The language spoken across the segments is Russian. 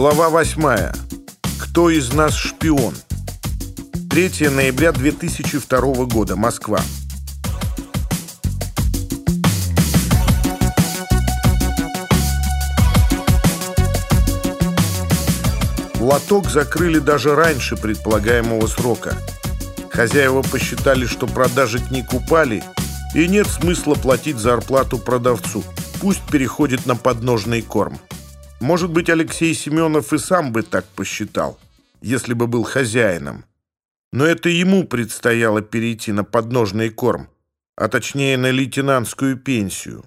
Глава 8. Кто из нас шпион? 3 ноября 2002 года. Москва. Лоток закрыли даже раньше предполагаемого срока. Хозяева посчитали, что продажи книг упали, и нет смысла платить зарплату продавцу. Пусть переходит на подножный корм. Может быть, Алексей Семенов и сам бы так посчитал, если бы был хозяином. Но это ему предстояло перейти на подножный корм, а точнее на лейтенантскую пенсию.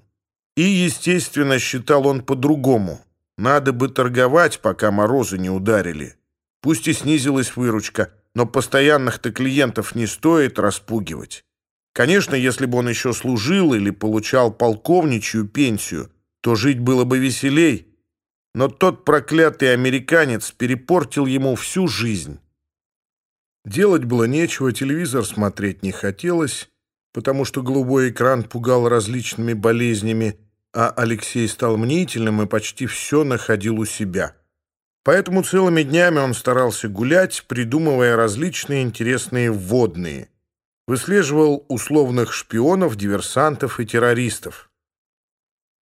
И, естественно, считал он по-другому. Надо бы торговать, пока морозы не ударили. Пусть и снизилась выручка, но постоянных-то клиентов не стоит распугивать. Конечно, если бы он еще служил или получал полковничью пенсию, то жить было бы веселей. но тот проклятый американец перепортил ему всю жизнь. Делать было нечего, телевизор смотреть не хотелось, потому что голубой экран пугал различными болезнями, а Алексей стал мнительным и почти все находил у себя. Поэтому целыми днями он старался гулять, придумывая различные интересные вводные. Выслеживал условных шпионов, диверсантов и террористов.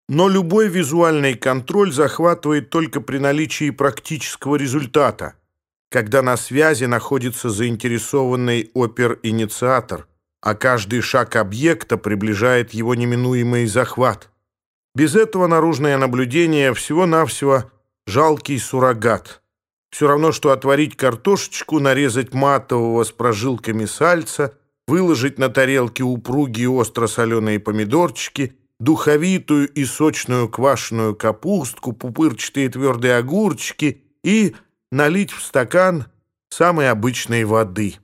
Но любой визуальный контроль захватывает только при наличии практического результата, когда на связи находится заинтересованный опер-инициатор, а каждый шаг объекта приближает его неминуемый захват. Без этого наружное наблюдение всего-навсего жалкий суррогат. Все равно, что отварить картошечку, нарезать матового с прожилками сальца, выложить на тарелке упругие остро-соленые помидорчики – духовитую и сочную квашеную капустку, пупырчатые твердые огурчики и налить в стакан самой обычной воды.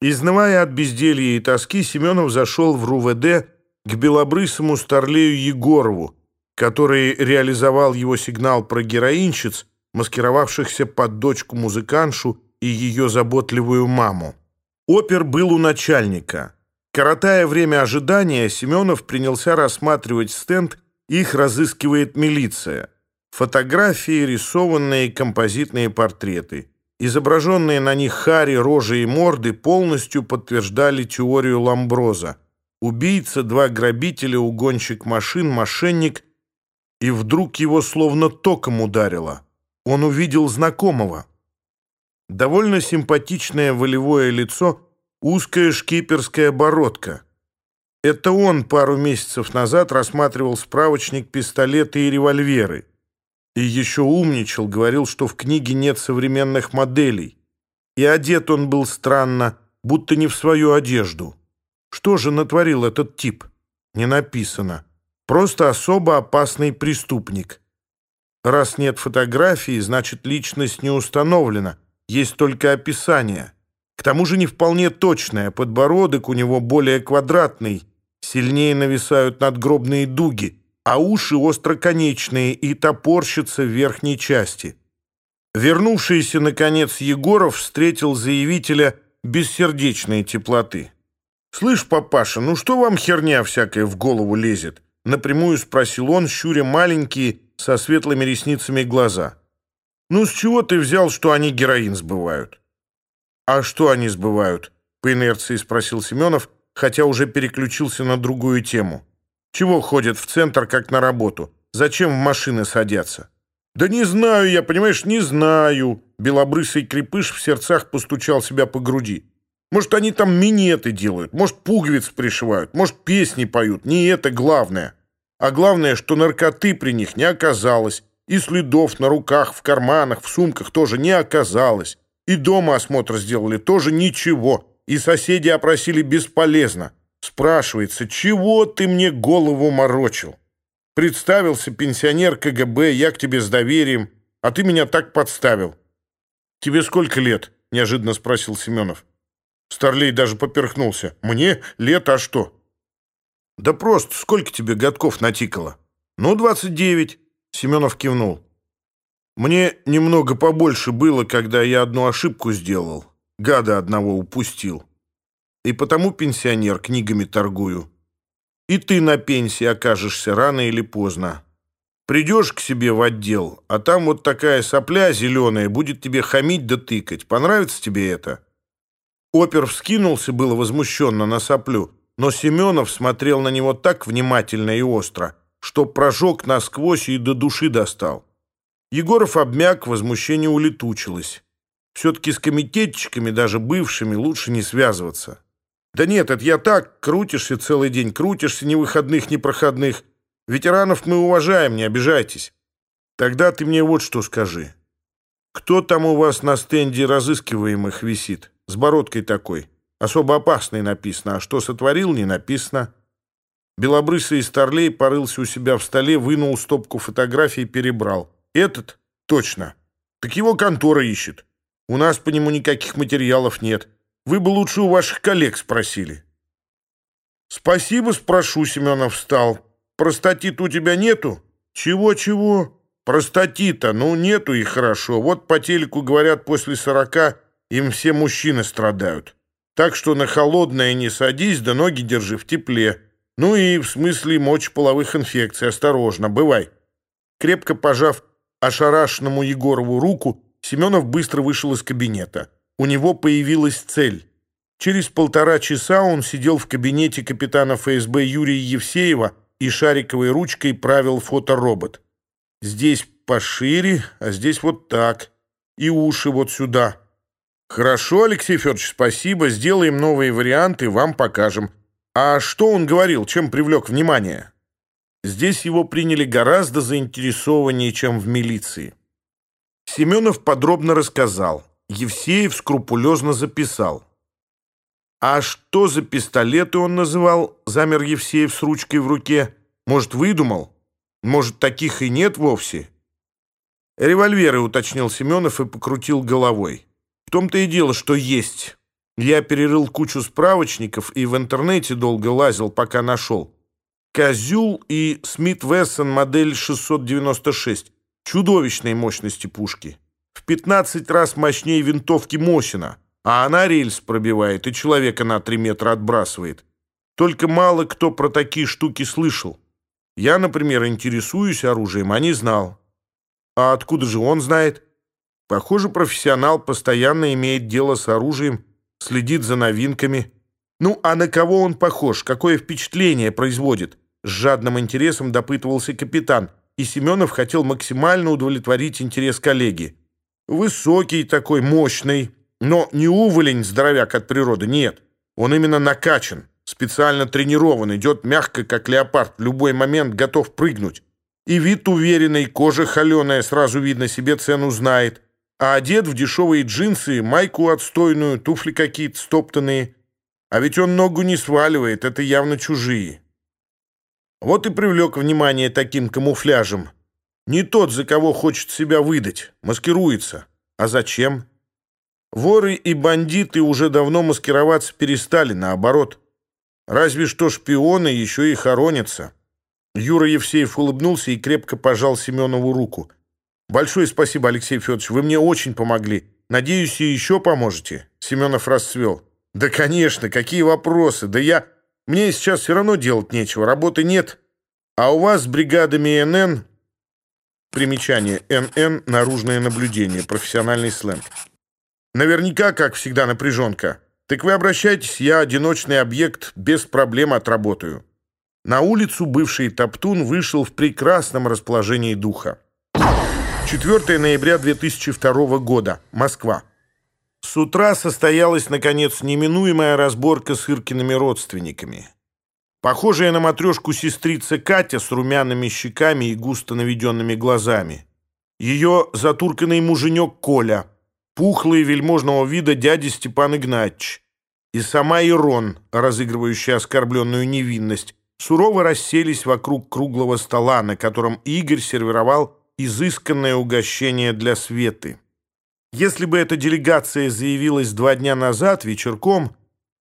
Изнывая от безделья и тоски, Семенов зашел в РУВД к белобрысому старлею Егорову, который реализовал его сигнал про героинщиц, маскировавшихся под дочку-музыканшу и ее заботливую маму. Опер был у начальника. Коротая время ожидания, Семенов принялся рассматривать стенд, их разыскивает милиция. Фотографии, рисованные композитные портреты. Изображенные на них хари, рожи и морды полностью подтверждали теорию Ламброза. Убийца, два грабителя, угонщик машин, мошенник. И вдруг его словно током ударило. Он увидел знакомого. Довольно симпатичное волевое лицо – узкая шкиперская бородка. Это он пару месяцев назад рассматривал справочник пистолеты и револьверы. И еще умничал, говорил, что в книге нет современных моделей. И одет он был странно, будто не в свою одежду. Что же натворил этот тип? Не написано. Просто особо опасный преступник. Раз нет фотографии, значит, личность не установлена, есть только описание. К тому же не вполне точное, подбородок у него более квадратный, сильнее нависают надгробные дуги, а уши остроконечные и топорщатся в верхней части. Вернувшийся, наконец, Егоров встретил заявителя бессердечной теплоты. «Слышь, папаша, ну что вам херня всякая в голову лезет?» Напрямую спросил он, щуря маленькие, со светлыми ресницами глаза. «Ну, с чего ты взял, что они героин сбывают?» «А что они сбывают?» — по инерции спросил Семенов, хотя уже переключился на другую тему. «Чего ходят в центр, как на работу? Зачем в машины садятся?» «Да не знаю я, понимаешь, не знаю!» Белобрысый крепыш в сердцах постучал себя по груди. «Может, они там минеты делают, может, пуговиц пришивают, может, песни поют. Не это главное. А главное, что наркоты при них не оказалось, и следов на руках, в карманах, в сумках тоже не оказалось. И дома осмотр сделали тоже ничего. И соседи опросили бесполезно. Спрашивается, чего ты мне голову морочил? Представился пенсионер КГБ, я к тебе с доверием, а ты меня так подставил. «Тебе сколько лет?» — неожиданно спросил Семенов. Старлей даже поперхнулся. «Мне? Лет, а что?» «Да просто, сколько тебе годков натикало?» «Ну, двадцать девять». Семенов кивнул. Мне немного побольше было, когда я одну ошибку сделал. Гада одного упустил. И потому, пенсионер, книгами торгую. И ты на пенсии окажешься рано или поздно. Придешь к себе в отдел, а там вот такая сопля зеленая будет тебе хамить да тыкать. Понравится тебе это?» Опер вскинулся было возмущенно на соплю, но Семенов смотрел на него так внимательно и остро, что прожег насквозь и до души достал. Егоров обмяк, возмущение улетучилось. Все-таки с комитетчиками, даже бывшими, лучше не связываться. «Да нет, это я так, крутишься целый день, крутишься ни выходных, ни проходных. Ветеранов мы уважаем, не обижайтесь. Тогда ты мне вот что скажи. Кто там у вас на стенде разыскиваемых висит? С бородкой такой. Особо опасный написано, а что сотворил, не написано». Белобрысый старлей порылся у себя в столе, вынул стопку фотографий и перебрал. этот точно. Так его контора ищет. У нас по нему никаких материалов нет. Вы бы лучше у ваших коллег спросили». «Спасибо, спрошу», — Семенов встал. «Простатит у тебя нету?» «Чего-чего?» «Простатита, ну нету и хорошо. Вот по телеку говорят, после сорока им все мужчины страдают. Так что на холодное не садись, да ноги держи в тепле. Ну и в смысле мочеполовых инфекций осторожно, бывай». Крепко пожав ошарашенному Егорову руку, Семенов быстро вышел из кабинета. У него появилась цель. Через полтора часа он сидел в кабинете капитана ФСБ Юрия Евсеева и шариковой ручкой правил фоторобот. Здесь пошире, а здесь вот так. И уши вот сюда. Хорошо, Алексей Федорович, спасибо. Сделаем новые варианты, вам покажем. А что он говорил, чем привлек внимание? Здесь его приняли гораздо заинтересованнее, чем в милиции. Семенов подробно рассказал. Евсеев скрупулезно записал. «А что за пистолеты он называл?» — замер Евсеев с ручкой в руке. «Может, выдумал? Может, таких и нет вовсе?» «Револьверы», — уточнил Семенов и покрутил головой. «В том-то и дело, что есть. Я перерыл кучу справочников и в интернете долго лазил, пока нашел. Козюл и Смит Вессон модель 696 чудовищной мощности пушки. В 15 раз мощнее винтовки Мосина, а она рельс пробивает и человека на 3 метра отбрасывает. Только мало кто про такие штуки слышал. Я, например, интересуюсь оружием, а не знал. А откуда же он знает? Похоже, профессионал постоянно имеет дело с оружием, следит за новинками. Ну, а на кого он похож? Какое впечатление производит? С жадным интересом допытывался капитан – и Семенов хотел максимально удовлетворить интерес коллеги. Высокий такой, мощный, но не уволень здоровяк от природы, нет. Он именно накачан, специально тренирован, идет мягко, как леопард, в любой момент готов прыгнуть. И вид уверенный, кожа холеная, сразу видно, себе цену знает. А одет в дешевые джинсы, майку отстойную, туфли какие-то стоптанные. А ведь он ногу не сваливает, это явно чужие. Вот и привлек внимание таким камуфляжем. Не тот, за кого хочет себя выдать, маскируется. А зачем? Воры и бандиты уже давно маскироваться перестали, наоборот. Разве что шпионы еще и хоронятся. Юра Евсеев улыбнулся и крепко пожал Семенову руку. «Большое спасибо, Алексей Федорович, вы мне очень помогли. Надеюсь, и еще поможете?» Семенов расцвел. «Да, конечно, какие вопросы? Да я...» Мне сейчас все равно делать нечего, работы нет. А у вас бригадами НН Примечание. НН наружное наблюдение, профессиональный сленг. Наверняка, как всегда, напряженка. Так вы обращайтесь, я одиночный объект, без проблем отработаю. На улицу бывший Топтун вышел в прекрасном расположении духа. 4 ноября 2002 года. Москва. С утра состоялась, наконец, неминуемая разборка с Иркиными родственниками. Похожая на матрешку сестрица Катя с румяными щеками и густо наведенными глазами. Ее затурканный муженек Коля, пухлый вельможного вида дядя Степан Игнатьевич. И сама Ирон, разыгрывающая оскорбленную невинность, сурово расселись вокруг круглого стола, на котором Игорь сервировал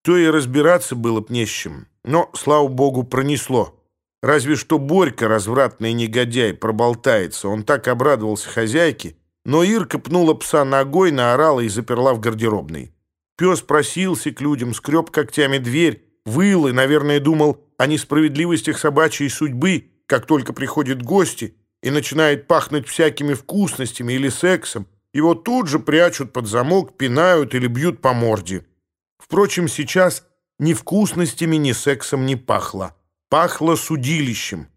изысканное угощение для Светы. Если бы эта делегация заявилась два дня назад вечерком, то и разбираться было б не с чем. Но, слава богу, пронесло. Разве что Борька, развратный негодяй, проболтается. Он так обрадовался хозяйке, но Ирка пнула пса ногой, наорала и заперла в гардеробной. Пес просился к людям, скреб когтями дверь, выл и, наверное, думал о несправедливостях собачьей судьбы, как только приходят гости, и начинает пахнуть всякими вкусностями или сексом, его тут же прячут под замок, пинают или бьют по морде. Впрочем, сейчас ни вкусностями, ни сексом не пахло. Пахло судилищем.